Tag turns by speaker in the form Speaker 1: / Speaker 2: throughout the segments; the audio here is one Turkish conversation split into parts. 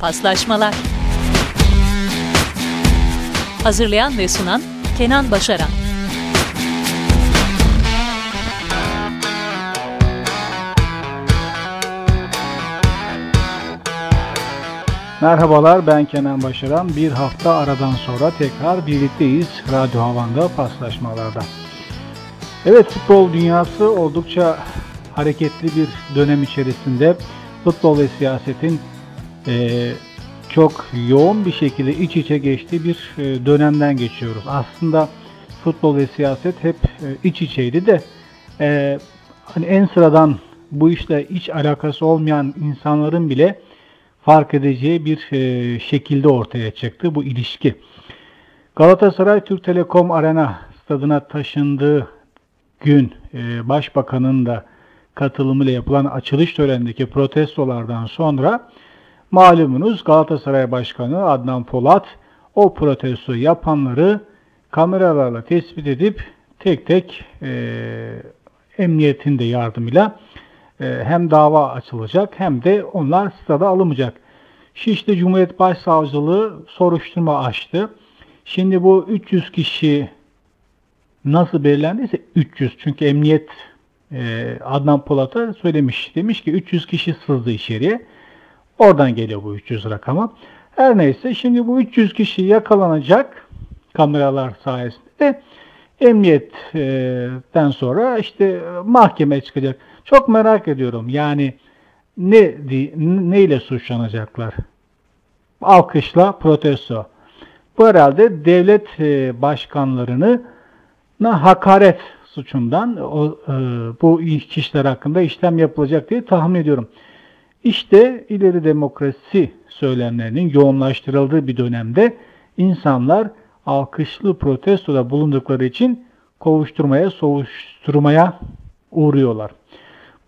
Speaker 1: Paslaşmalar Hazırlayan ve sunan Kenan Başaran
Speaker 2: Merhabalar ben Kenan Başaran. Bir hafta aradan sonra tekrar birlikteyiz Radyo Havan'da paslaşmalarda. Evet futbol dünyası oldukça hareketli bir dönem içerisinde futbol ve siyasetin e, çok yoğun bir şekilde iç içe geçtiği bir e, dönemden geçiyoruz. Aslında futbol ve siyaset hep e, iç içeydi de e, hani en sıradan bu işle hiç alakası olmayan insanların bile fark edeceği bir e, şekilde ortaya çıktı bu ilişki. Galatasaray Türk Telekom Arena stadına taşındığı gün e, Başbakanın da katılımıyla yapılan açılış törenindeki protestolardan sonra malumunuz Galatasaray Başkanı Adnan Polat o protesto yapanları kameralarla tespit edip tek tek e, emniyetin de yardımıyla e, hem dava açılacak hem de onlar stada alınmayacak. Şişli Cumhuriyet Başsavcılığı soruşturma açtı. Şimdi bu 300 kişi nasıl belirlendiyse 300 çünkü emniyet e, Adnan Polat'a söylemiş. Demiş ki 300 kişi sızdı içeriye. Oradan geliyor bu 300 rakama. Her neyse şimdi bu 300 kişi yakalanacak kameralar sayesinde emniyetten sonra işte mahkemeye çıkacak. Çok merak ediyorum. Yani ne ne ile suçlanacaklar? Alkışla protesto. Bu herhalde devlet e, başkanlarını hakaret suçundan o, e, bu kişiler hakkında işlem yapılacak diye tahmin ediyorum. İşte ileri demokrasi söylemlerinin yoğunlaştırıldığı bir dönemde insanlar alkışlı protestoda bulundukları için kovuşturmaya, soğuşturmaya uğruyorlar.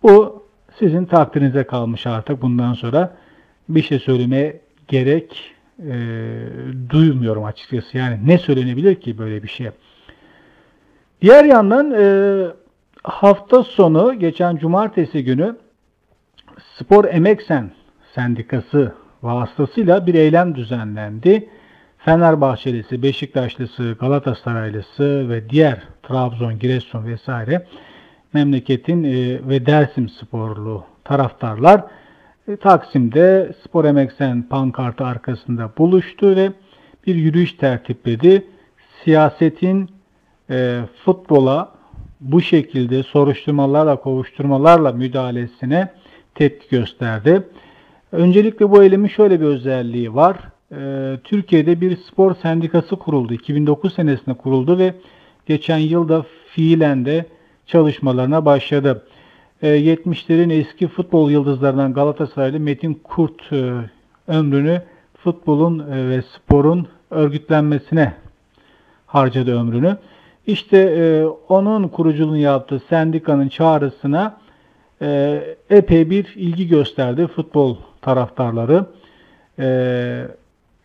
Speaker 2: Bu sizin takdirinize kalmış artık bundan sonra bir şey söylemeye gerek e, duymuyorum açıkçası. Yani ne söylenebilir ki böyle bir şey? Diğer yandan e, hafta sonu geçen cumartesi günü Spor Emeksen Sendikası vasıtasıyla bir eylem düzenlendi. Fenerbahçelisi, Beşiktaşlısı, Galatasaraylısı ve diğer Trabzon, Giresun vesaire memleketin e, ve Dersim sporlu taraftarlar e, Taksim'de Spor Emeksen pankartı arkasında buluştu ve bir yürüyüş tertipledi. Siyasetin e, futbola bu şekilde soruşturmalarla, kovuşturmalarla müdahalesine tepki gösterdi. Öncelikle bu eylemin şöyle bir özelliği var. E, Türkiye'de bir spor sendikası kuruldu. 2009 senesinde kuruldu ve geçen yılda fiilen de çalışmalarına başladı. 70'lerin e, eski futbol yıldızlarından Galatasaraylı Metin Kurt e, ömrünü futbolun e, ve sporun örgütlenmesine harcadı ömrünü. İşte e, onun kuruculuğunu yaptığı sendikanın çağrısına e, epey bir ilgi gösterdi futbol taraftarları. E,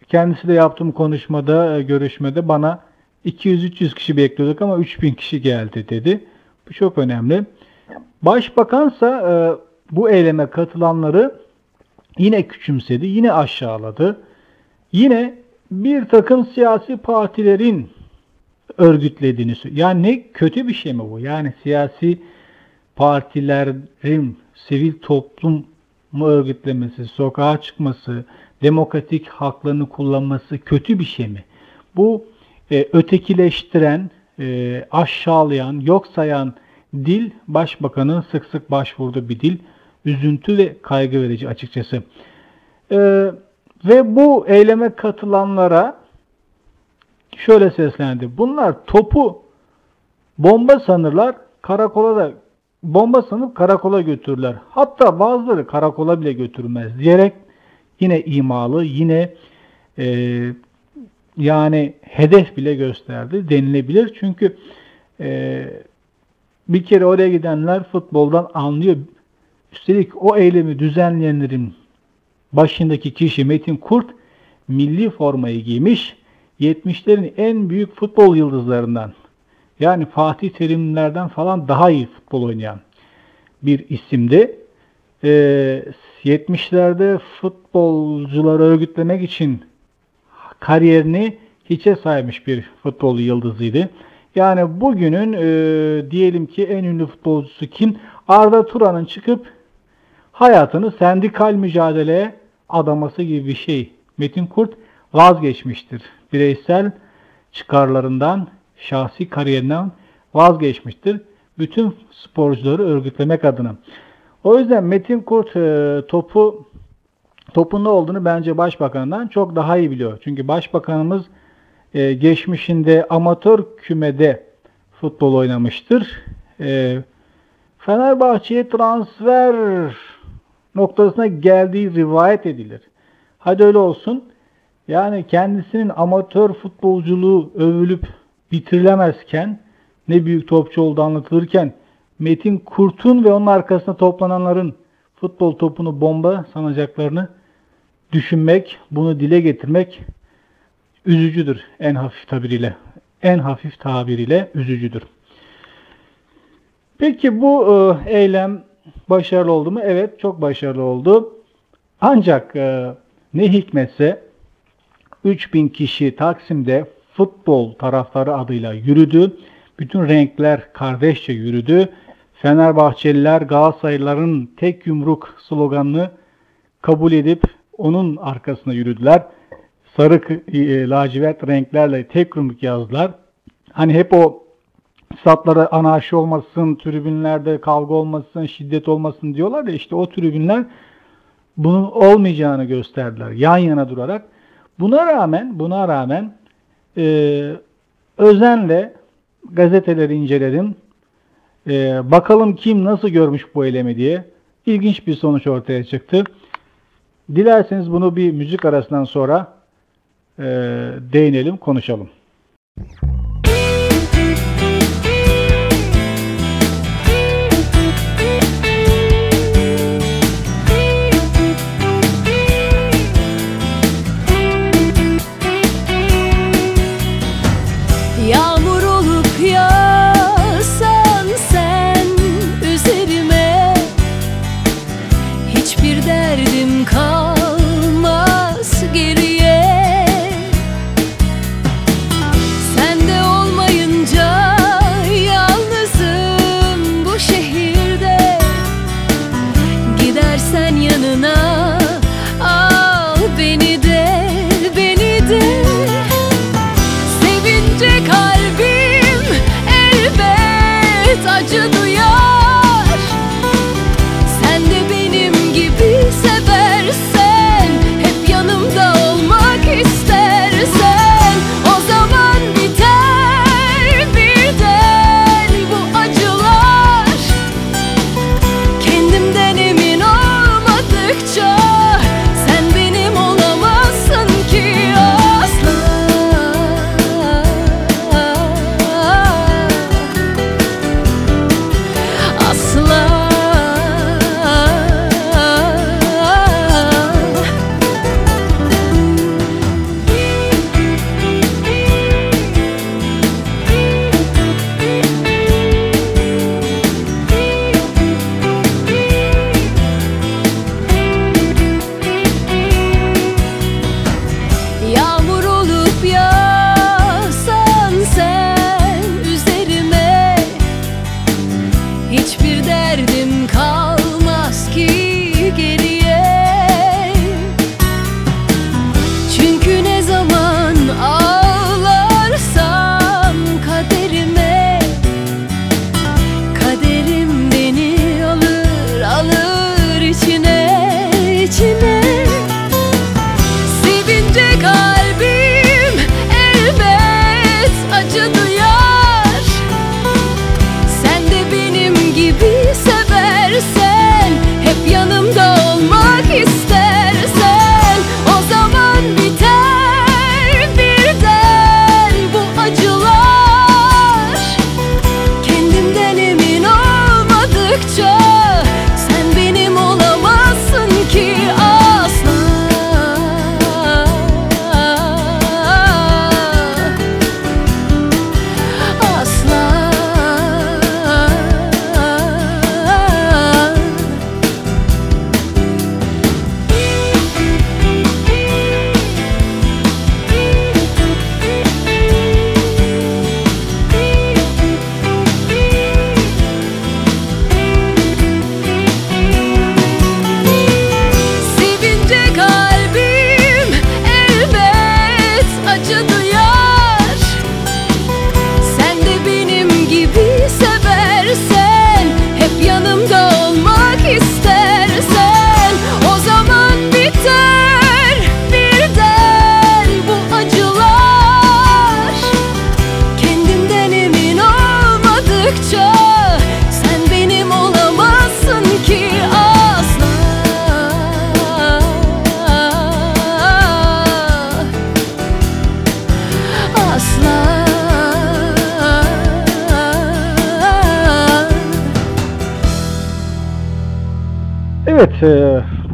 Speaker 2: kendisi de yaptığım konuşmada, e, görüşmede bana 200-300 kişi bekliyorduk ama 3000 kişi geldi dedi. Bu çok önemli. Başbakansa e, bu eyleme katılanları yine küçümsedi, yine aşağıladı. Yine bir takım siyasi partilerin örgütlediğini Yani ne kötü bir şey mi bu? Yani siyasi partilerin sivil toplum mu örgütlemesi, sokağa çıkması, demokratik haklarını kullanması kötü bir şey mi? Bu e, ötekileştiren, e, aşağılayan, yok sayan dil başbakanın sık sık başvurduğu bir dil. Üzüntü ve kaygı verici açıkçası. E, ve bu eyleme katılanlara şöyle seslendi. Bunlar topu bomba sanırlar, karakola da bomba sanıp karakola götürürler. Hatta bazıları karakola bile götürmez diyerek yine imalı, yine e, yani hedef bile gösterdi denilebilir. Çünkü e, bir kere oraya gidenler futboldan anlıyor. Üstelik o eylemi düzenleyenlerin başındaki kişi Metin Kurt milli formayı giymiş. 70'lerin en büyük futbol yıldızlarından yani Fatih Terimlerden falan daha iyi futbol oynayan bir isimdi. e, 70'lerde futbolcuları örgütlemek için kariyerini hiçe saymış bir futbol yıldızıydı. Yani bugünün e, diyelim ki en ünlü futbolcusu kim? Arda Turan'ın çıkıp hayatını sendikal mücadeleye adaması gibi bir şey. Metin Kurt vazgeçmiştir. Bireysel çıkarlarından, şahsi kariyerinden vazgeçmiştir. Bütün sporcuları örgütlemek adına. O yüzden Metin Kurt e, topu topun ne olduğunu bence başbakandan çok daha iyi biliyor. Çünkü başbakanımız e, geçmişinde amatör kümede futbol oynamıştır. E, Fenerbahçe'ye transfer noktasına geldiği rivayet edilir. Hadi öyle olsun. Yani kendisinin amatör futbolculuğu övülüp bitirilemezken ne büyük topçu olduğu anlatılırken Metin Kurt'un ve onun arkasında toplananların futbol topunu bomba sanacaklarını düşünmek, bunu dile getirmek üzücüdür en hafif tabiriyle. En hafif tabiriyle üzücüdür. Peki bu e, eylem başarılı oldu mu? Evet çok başarılı oldu. Ancak e, ne hikmetse 3000 kişi Taksim'de futbol taraftarı adıyla yürüdü. Bütün renkler kardeşçe yürüdü. Fenerbahçeliler Galatasaraylıların tek yumruk sloganını kabul edip onun arkasına yürüdüler. Sarı e, lacivert renklerle tek yumruk yazdılar. Hani hep o statlara anarşi olmasın, tribünlerde kavga olmasın, şiddet olmasın diyorlar ya işte o tribünler bunun olmayacağını gösterdiler yan yana durarak. Buna rağmen buna rağmen e, özenle gazeteleri inceledim. E, bakalım kim nasıl görmüş bu eylemi diye. İlginç bir sonuç ortaya çıktı. Dilerseniz bunu bir müzik arasından sonra e, değinelim, konuşalım. Cause.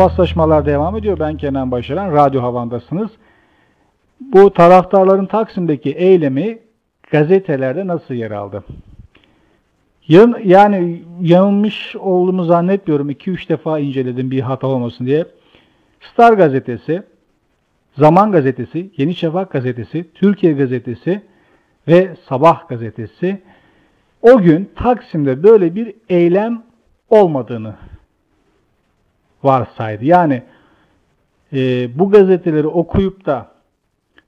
Speaker 2: Paslaşmalar devam ediyor. Ben Kenan Başaran, Radyo Havan'dasınız. Bu taraftarların Taksim'deki eylemi gazetelerde nasıl yer aldı? Yan, yani yanılmış olduğumu zannetmiyorum. 2-3 defa inceledim bir hata olmasın diye. Star gazetesi, Zaman gazetesi, Yeni Şafak gazetesi, Türkiye gazetesi ve Sabah gazetesi o gün Taksim'de böyle bir eylem olmadığını varsaydı. Yani e, bu gazeteleri okuyup da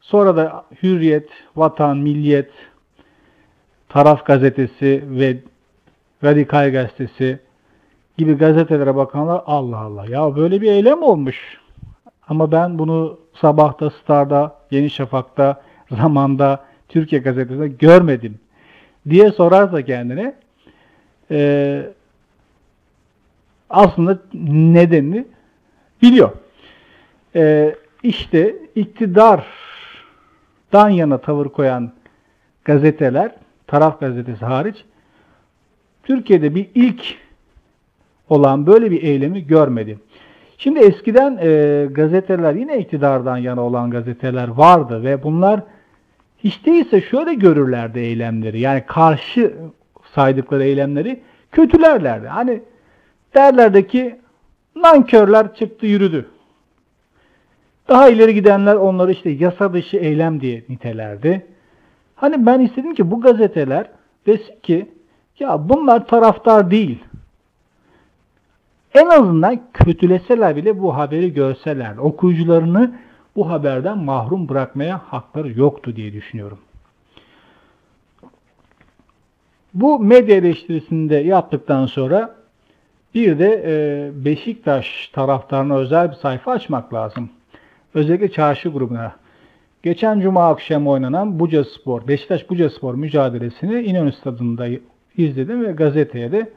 Speaker 2: sonra da Hürriyet, Vatan, Milliyet, Taraf gazetesi ve Radikal gazetesi gibi gazetelere bakanlar Allah Allah ya böyle bir eylem olmuş. Ama ben bunu sabahta, Star'da, Yeni Şafak'ta, Zaman'da, Türkiye gazetesinde görmedim diye sorarsa kendine e, aslında nedenini biliyor. E, işte iktidardan yana tavır koyan gazeteler, taraf gazetesi hariç, Türkiye'de bir ilk olan böyle bir eylemi görmedim. Şimdi eskiden e, gazeteler yine iktidardan yana olan gazeteler vardı ve bunlar hiç değilse şöyle görürlerdi eylemleri. Yani karşı saydıkları eylemleri kötülerlerdi. Hani derlerdi ki nankörler çıktı yürüdü. Daha ileri gidenler onları işte yasa dışı eylem diye nitelerdi. Hani ben istedim ki bu gazeteler desin ki ya bunlar taraftar değil. En azından kötüleseler bile bu haberi görseler. Okuyucularını bu haberden mahrum bırakmaya hakları yoktu diye düşünüyorum. Bu medya eleştirisinde yaptıktan sonra bir de e, Beşiktaş taraftarına özel bir sayfa açmak lazım. Özellikle çarşı grubuna. Geçen cuma akşam oynanan Buca Spor, Beşiktaş Buca Spor mücadelesini İnönü Stadı'nda izledim ve gazeteye de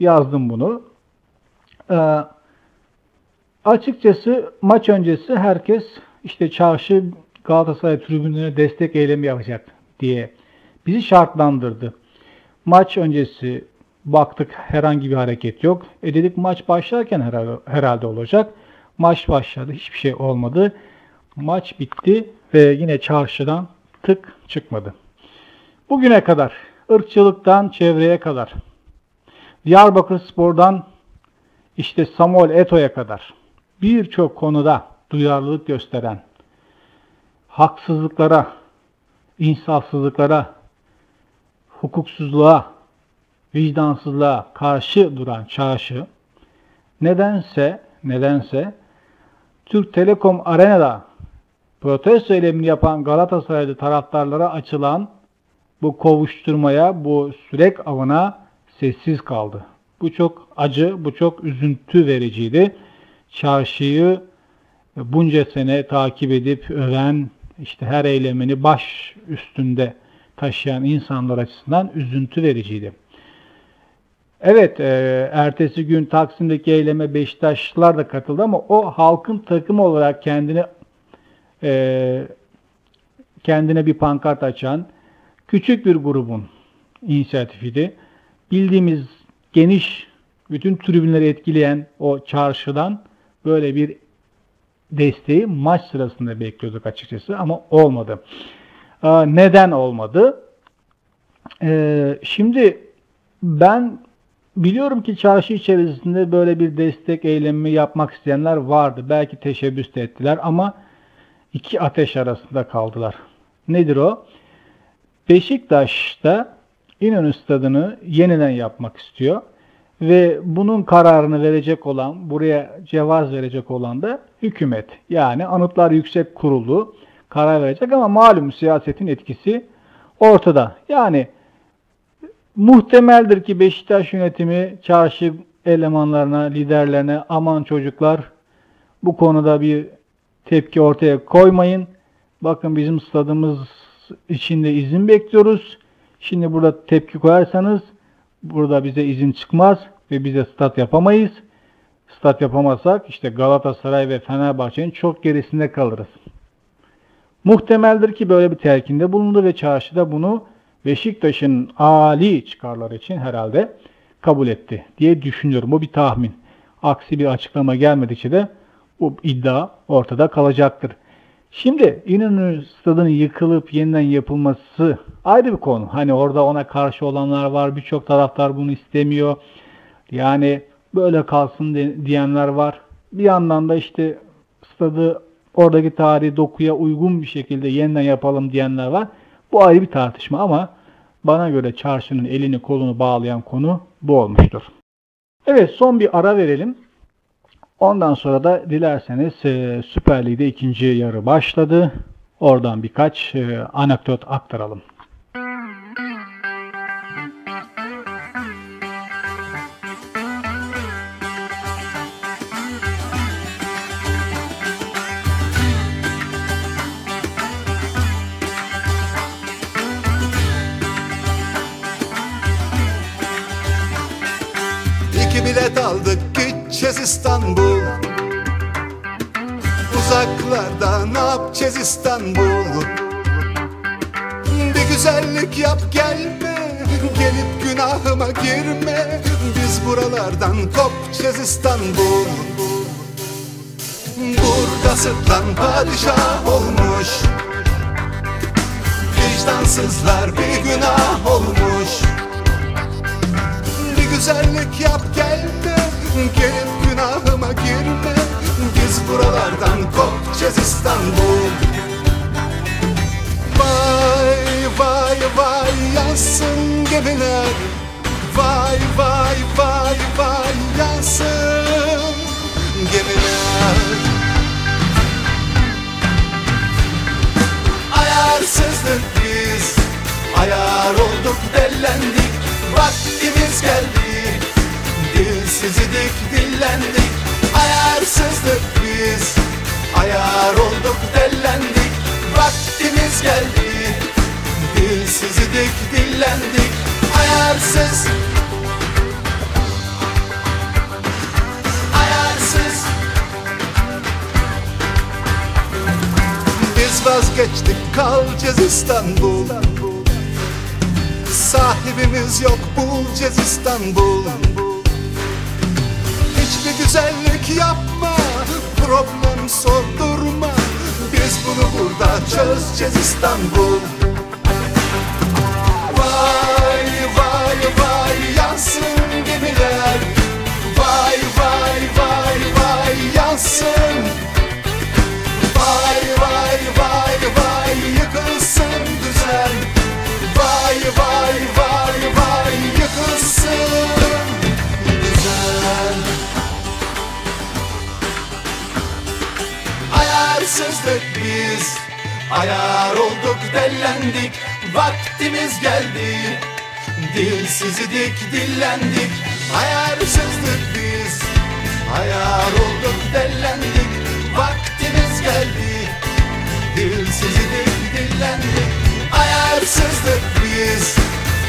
Speaker 2: yazdım bunu. Ee, açıkçası maç öncesi herkes işte çarşı Galatasaray tribünlerine destek eylemi yapacak diye bizi şartlandırdı. Maç öncesi baktık herhangi bir hareket yok. E dedik maç başlarken herhalde, olacak. Maç başladı. Hiçbir şey olmadı. Maç bitti ve yine çarşıdan tık çıkmadı. Bugüne kadar ırkçılıktan çevreye kadar Diyarbakır Spor'dan işte Samuel Eto'ya kadar birçok konuda duyarlılık gösteren, haksızlıklara, insafsızlıklara, hukuksuzluğa, vicdansızlığa karşı duran çarşı nedense nedense Türk Telekom Arena'da protesto eylemini yapan Galatasaraylı taraftarlara açılan bu kovuşturmaya, bu sürek avına sessiz kaldı. Bu çok acı, bu çok üzüntü vericiydi. Çarşıyı bunca sene takip edip öven, işte her eylemini baş üstünde taşıyan insanlar açısından üzüntü vericiydi. Evet, e, ertesi gün Taksim'deki eyleme Beşiktaşlılar da katıldı ama o halkın takımı olarak kendini e, kendine bir pankart açan küçük bir grubun inisiyatifiydi. Bildiğimiz geniş, bütün tribünleri etkileyen o çarşıdan böyle bir desteği maç sırasında bekliyorduk açıkçası ama olmadı. Neden olmadı? Ee, şimdi ben biliyorum ki çarşı içerisinde böyle bir destek eylemi yapmak isteyenler vardı. Belki teşebbüs de ettiler ama iki ateş arasında kaldılar. Nedir o? Beşiktaş'ta İnönü Stadı'nı yeniden yapmak istiyor. Ve bunun kararını verecek olan, buraya cevaz verecek olan da hükümet. Yani Anıtlar Yüksek Kurulu karar verecek ama malum siyasetin etkisi ortada. Yani muhtemeldir ki Beşiktaş yönetimi çarşı elemanlarına, liderlerine aman çocuklar bu konuda bir tepki ortaya koymayın. Bakın bizim stadımız içinde izin bekliyoruz. Şimdi burada tepki koyarsanız burada bize izin çıkmaz ve bize stat yapamayız. Stat yapamazsak işte Galatasaray ve Fenerbahçe'nin çok gerisinde kalırız. Muhtemeldir ki böyle bir telkinde bulundu ve çarşıda bunu Beşiktaş'ın ali çıkarları için herhalde kabul etti diye düşünüyorum. Bu bir tahmin. Aksi bir açıklama gelmedikçe de bu iddia ortada kalacaktır. Şimdi İnönü stadının yıkılıp yeniden yapılması ayrı bir konu. Hani orada ona karşı olanlar var. Birçok taraftar bunu istemiyor. Yani böyle kalsın diyenler var. Bir yandan da işte stadı oradaki tarihi dokuya uygun bir şekilde yeniden yapalım diyenler var. Bu ayrı bir tartışma ama bana göre çarşının elini kolunu bağlayan konu bu olmuştur. Evet son bir ara verelim. Ondan sonra da dilerseniz e, Süper Lig'de ikinci yarı başladı. Oradan birkaç e, anekdot aktaralım.
Speaker 3: Gideceğiz İstanbul Uzaklarda ne yapacağız İstanbul Bir güzellik yap gelme. Gelip günahıma girme. Biz buralardan kopacağız İstanbul Burada sırtlan padişah olmuş. Vicdansızlar bir günah olmuş. Bir güzellik yap gelme. Gelip günahıma girme Biz buralardan kopacağız İstanbul. Vay vay vay yansın gemiler. Vay vay vay vay yansın gemiler. Ayarsızdık biz Ayar olduk dellendik. Vaktimiz geldi Dilsiz idik dillendik Ayarsızdık biz. Ayar olduk dellendik Vaktimiz geldi. Dilsiz idik dillendik Ayarsız. Ayarsız. Biz vazgeçtik kalacağız İstanbul. Sahibimiz yok bulacağız İstanbul Hiçbir güzellik yapma Problem sordurma. Biz bunu burada çözeceğiz İstanbul olduk dellendik Vaktimiz geldi. Dilsiz idik dillendik Ayarsızdık biz. Ayar olduk dellendik Vaktimiz geldi. Dilsiz idik dillendik Ayarsızdık biz.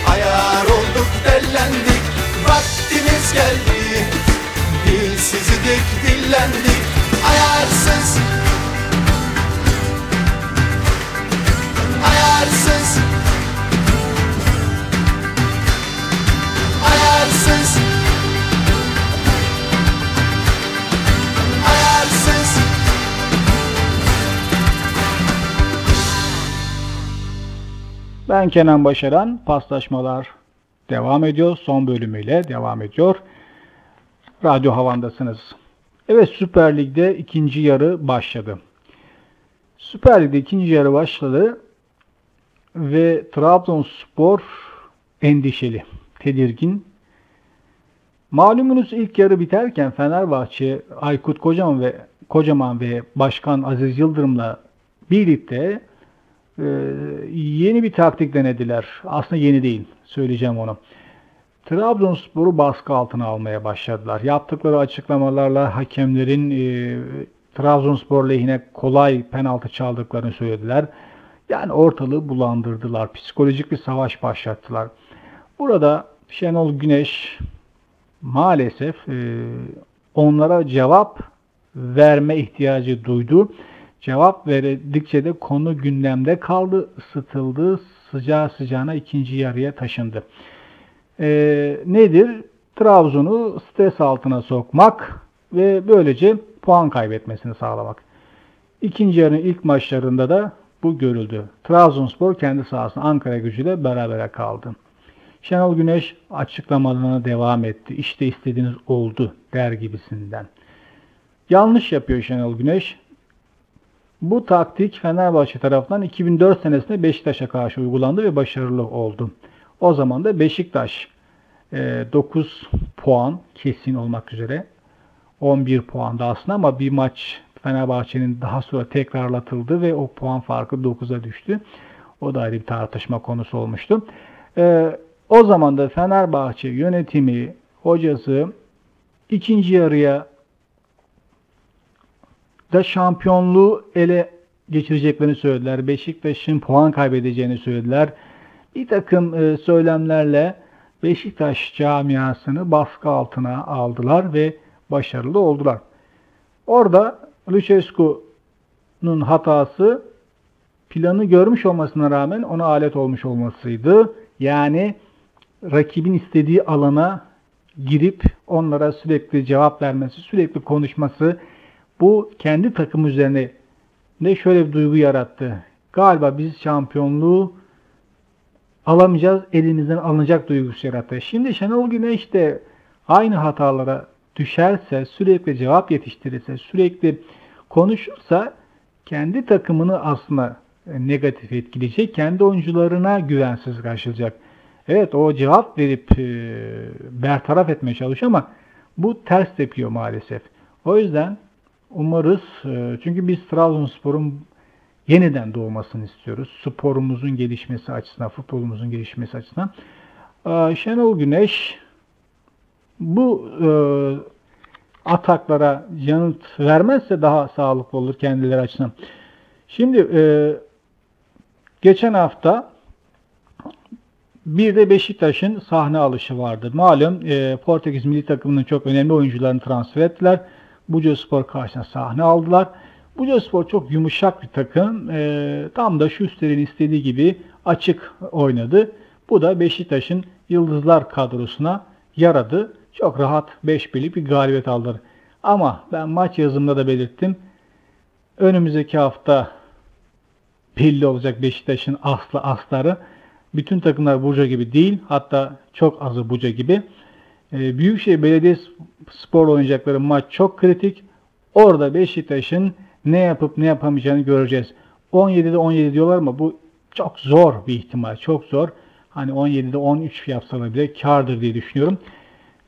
Speaker 3: Ayar olduk dellendik Vaktimiz geldi. Dilsiz idik dillendik Ayarsız
Speaker 2: Ben Kenan Başaran. Paslaşmalar devam ediyor. Son bölümüyle devam ediyor. Radyo Havan'dasınız. Evet Süper Lig'de ikinci yarı başladı. Süper Lig'de ikinci yarı başladı ve Trabzonspor endişeli, tedirgin. Malumunuz ilk yarı biterken Fenerbahçe Aykut Kocaman ve Kocaman ve Başkan Aziz Yıldırım'la birlikte e, yeni bir taktik denediler. Aslında yeni değil, söyleyeceğim onu. Trabzonspor'u baskı altına almaya başladılar. Yaptıkları açıklamalarla hakemlerin e, Trabzonspor lehine kolay penaltı çaldıklarını söylediler. Yani ortalığı bulandırdılar. Psikolojik bir savaş başlattılar. Burada Şenol Güneş maalesef e, onlara cevap verme ihtiyacı duydu. Cevap verdikçe de konu gündemde kaldı, ısıtıldı, sıcağı sıcağına ikinci yarıya taşındı. E, nedir? Trabzon'u stres altına sokmak, ve böylece puan kaybetmesini sağlamak. İkinci yarının ilk maçlarında da bu görüldü. Trabzonspor kendi sahasında Ankara gücüyle berabere kaldı. Şenol Güneş açıklamalarına devam etti. İşte istediğiniz oldu der gibisinden. Yanlış yapıyor Şenol Güneş. Bu taktik Fenerbahçe tarafından 2004 senesinde Beşiktaş'a karşı uygulandı ve başarılı oldu. O zaman da Beşiktaş 9 e, puan kesin olmak üzere 11 puan da aslında ama bir maç Fenerbahçe'nin daha sonra tekrarlatıldı ve o puan farkı 9'a düştü. O da ayrı bir tartışma konusu olmuştu. Ee, o zaman da Fenerbahçe yönetimi, hocası ikinci yarıya da şampiyonluğu ele geçireceklerini söylediler. Beşiktaş'ın puan kaybedeceğini söylediler. Bir takım e, söylemlerle Beşiktaş camiasını baskı altına aldılar ve başarılı oldular. Orada Lucescu'nun hatası planı görmüş olmasına rağmen ona alet olmuş olmasıydı. Yani rakibin istediği alana girip onlara sürekli cevap vermesi, sürekli konuşması bu kendi takım üzerine ne şöyle bir duygu yarattı. Galiba biz şampiyonluğu alamayacağız, elimizden alınacak duygusu yarattı. Şimdi Şenol Güneş de aynı hatalara düşerse, sürekli cevap yetiştirirse, sürekli konuşursa kendi takımını aslında negatif etkileyecek, kendi oyuncularına güvensiz karşılayacak. Evet o cevap verip e, bertaraf etmeye çalışıyor ama bu ters tepiyor maalesef. O yüzden umarız e, çünkü biz Trabzonspor'un yeniden doğmasını istiyoruz. Sporumuzun gelişmesi açısından, futbolumuzun gelişmesi açısından. E, Şenol Güneş bu e, ataklara yanıt vermezse daha sağlıklı olur kendileri açısından. Şimdi geçen hafta bir de Beşiktaş'ın sahne alışı vardı. Malum Portekiz milli takımının çok önemli oyuncularını transfer ettiler. Buca Spor karşısında sahne aldılar. Buca Spor çok yumuşak bir takım. E, tam da Schuster'in istediği gibi açık oynadı. Bu da Beşiktaş'ın Yıldızlar kadrosuna yaradı. Çok rahat 5 birlik bir galibiyet aldılar. Ama ben maç yazımda da belirttim. Önümüzdeki hafta belli olacak Beşiktaş'ın aslı asları. Bütün takımlar Burca gibi değil. Hatta çok azı Burca gibi. E, Büyükşehir Belediye spor oynayacakları maç çok kritik. Orada Beşiktaş'ın ne yapıp ne yapamayacağını göreceğiz. 17'de 17 diyorlar ama bu çok zor bir ihtimal. Çok zor. Hani 17'de 13 yapsalar bile kardır diye düşünüyorum.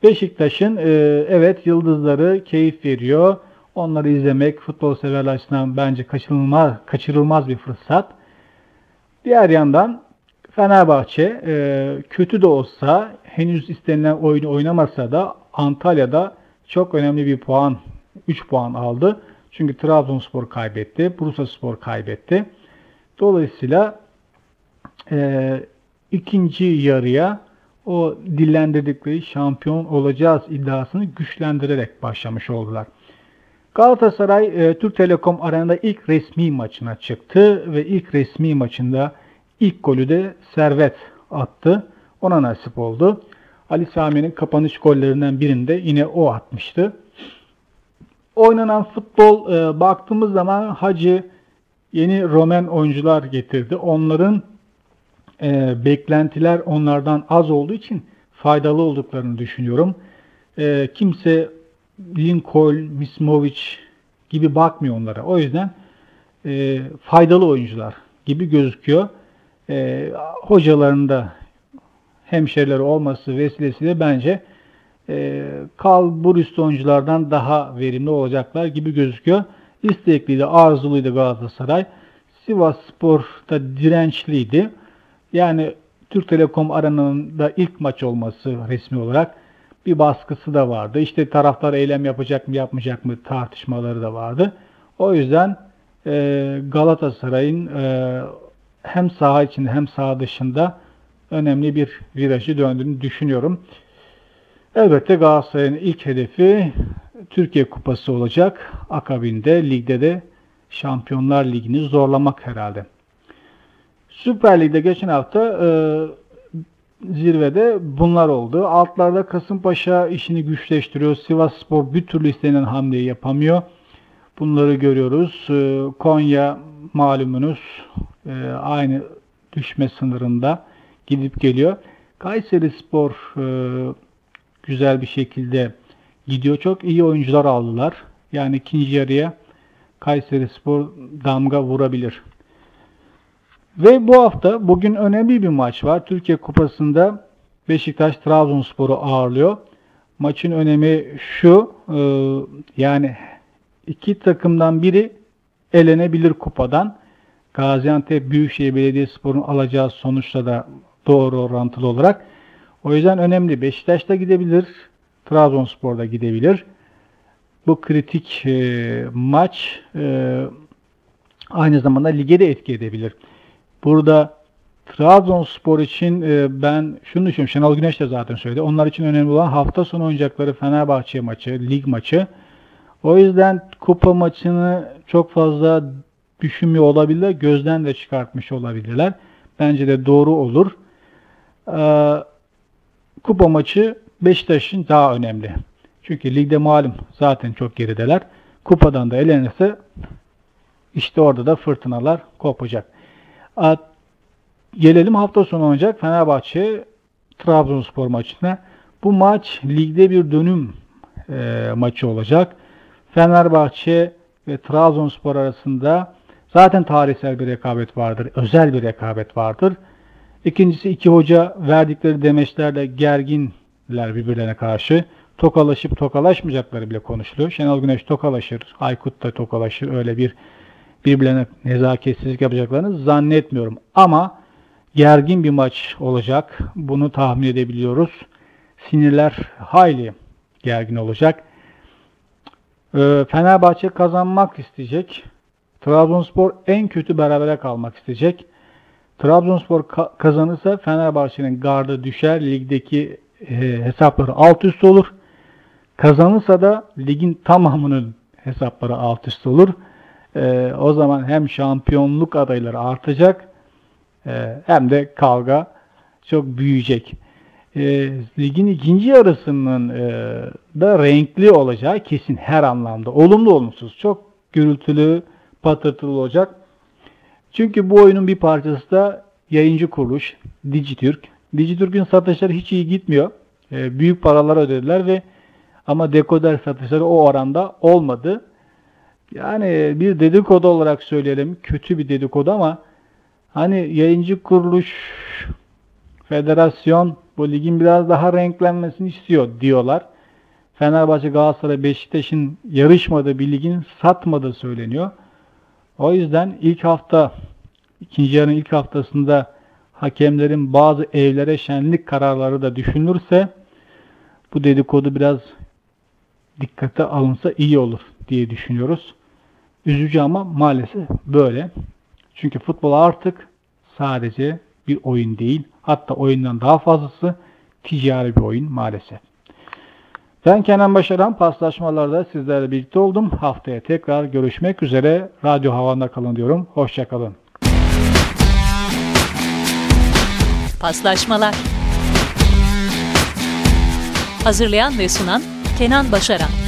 Speaker 2: Beşiktaş'ın e, evet yıldızları keyif veriyor. Onları izlemek futbol severler açısından bence kaçırılmaz, kaçırılmaz bir fırsat. Diğer yandan Fenerbahçe e, kötü de olsa henüz istenilen oyunu oynamasa da Antalya'da çok önemli bir puan 3 puan aldı. Çünkü Trabzonspor kaybetti, Bursa Spor kaybetti. Dolayısıyla e, ikinci yarıya o dillendirdikleri şampiyon olacağız iddiasını güçlendirerek başlamış oldular. Galatasaray e, Türk Telekom Arena'da ilk resmi maçına çıktı ve ilk resmi maçında ilk golü de Servet attı. Ona nasip oldu. Ali Sami'nin kapanış gollerinden birinde yine o atmıştı. Oynanan futbol e, baktığımız zaman Hacı yeni Romen oyuncular getirdi. Onların e, beklentiler onlardan az olduğu için faydalı olduklarını düşünüyorum. E, kimse Lincoln, Mismovic gibi bakmıyor onlara. O yüzden e, faydalı oyuncular gibi gözüküyor. E, hocalarında hemşerileri olması vesilesiyle bence e, kalburüstü oyunculardan daha verimli olacaklar gibi gözüküyor. İstekliydi, arzuluydu Galatasaray. Sivas Spor'da dirençliydi. Yani Türk Telekom Arena'nın ilk maç olması resmi olarak bir baskısı da vardı. İşte taraftar eylem yapacak mı yapmayacak mı tartışmaları da vardı. O yüzden e, Galatasaray'ın e, hem saha içinde hem saha dışında önemli bir virajı döndüğünü düşünüyorum. Elbette Galatasaray'ın ilk hedefi Türkiye Kupası olacak. Akabinde ligde de Şampiyonlar Ligi'ni zorlamak herhalde. Süper Lig'de geçen hafta e, zirvede bunlar oldu. Altlarda Kasımpaşa işini güçleştiriyor. Sivas Spor bir türlü istenen hamleyi yapamıyor. Bunları görüyoruz. Ee, Konya malumunuz e, aynı düşme sınırında gidip geliyor. Kayseri Spor e, güzel bir şekilde gidiyor. Çok iyi oyuncular aldılar. Yani ikinci yarıya Kayseri Spor damga vurabilir. Ve bu hafta bugün önemli bir maç var. Türkiye Kupası'nda Beşiktaş Trabzonspor'u ağırlıyor. Maçın önemi şu, e, yani iki takımdan biri elenebilir kupadan. Gaziantep Büyükşehir Belediyespor'un alacağı sonuçla da doğru orantılı olarak. O yüzden önemli. Beşiktaş da gidebilir, Trabzonspor da gidebilir. Bu kritik e, maç e, aynı zamanda lige de etki edebilir. Burada Trabzonspor için e, ben şunu düşünüyorum. Şenol Güneş de zaten söyledi. Onlar için önemli olan hafta sonu oynayacakları Fenerbahçe maçı, lig maçı. O yüzden kupa maçını çok fazla düşünmüyor olabilirler. Gözden de çıkartmış olabilirler. Bence de doğru olur. Ee, kupa maçı Beşiktaş'ın daha önemli. Çünkü ligde malum zaten çok gerideler. Kupadan da elenirse işte orada da fırtınalar kopacak. Gelelim hafta sonu oynayacak Fenerbahçe Trabzonspor maçına. Bu maç ligde bir dönüm e, maçı olacak. Fenerbahçe ve Trabzonspor arasında zaten tarihsel bir rekabet vardır. Özel bir rekabet vardır. İkincisi iki hoca verdikleri demeçlerle gerginler birbirlerine karşı. Tokalaşıp tokalaşmayacakları bile konuşuluyor. Şenol Güneş tokalaşır, Aykut da tokalaşır. Öyle bir birbirlerine nezaketsizlik yapacaklarını zannetmiyorum. Ama gergin bir maç olacak. Bunu tahmin edebiliyoruz. Sinirler hayli gergin olacak. Ee, Fenerbahçe kazanmak isteyecek. Trabzonspor en kötü berabere kalmak isteyecek. Trabzonspor kazanırsa Fenerbahçe'nin gardı düşer. Ligdeki e, hesapları alt üst olur. Kazanırsa da ligin tamamının hesapları alt üst olur. E, o zaman hem şampiyonluk adayları artacak e, hem de kavga çok büyüyecek. E, ligin ikinci yarısının e, da renkli olacağı kesin her anlamda. Olumlu olumsuz. Çok gürültülü, patırtılı olacak. Çünkü bu oyunun bir parçası da yayıncı kuruluş Dijitürk. Dijitürk'ün satışları hiç iyi gitmiyor. E, büyük paralar ödediler ve ama dekoder satışları o oranda olmadı. Yani bir dedikodu olarak söyleyelim. Kötü bir dedikodu ama hani yayıncı kuruluş, federasyon bu ligin biraz daha renklenmesini istiyor diyorlar. Fenerbahçe, Galatasaray, Beşiktaş'ın yarışmadığı bir ligin satmadığı söyleniyor. O yüzden ilk hafta, ikinci yarının ilk haftasında hakemlerin bazı evlere şenlik kararları da düşünülürse bu dedikodu biraz dikkate alınsa iyi olur diye düşünüyoruz. Üzücü ama maalesef böyle. Çünkü futbol artık sadece bir oyun değil. Hatta oyundan daha fazlası ticari bir oyun maalesef. Ben Kenan Başaran paslaşmalarda sizlerle birlikte oldum. Haftaya tekrar görüşmek üzere. Radyo Havan'da kalın diyorum. Hoşçakalın.
Speaker 1: Paslaşmalar Hazırlayan ve sunan Kenan Başaran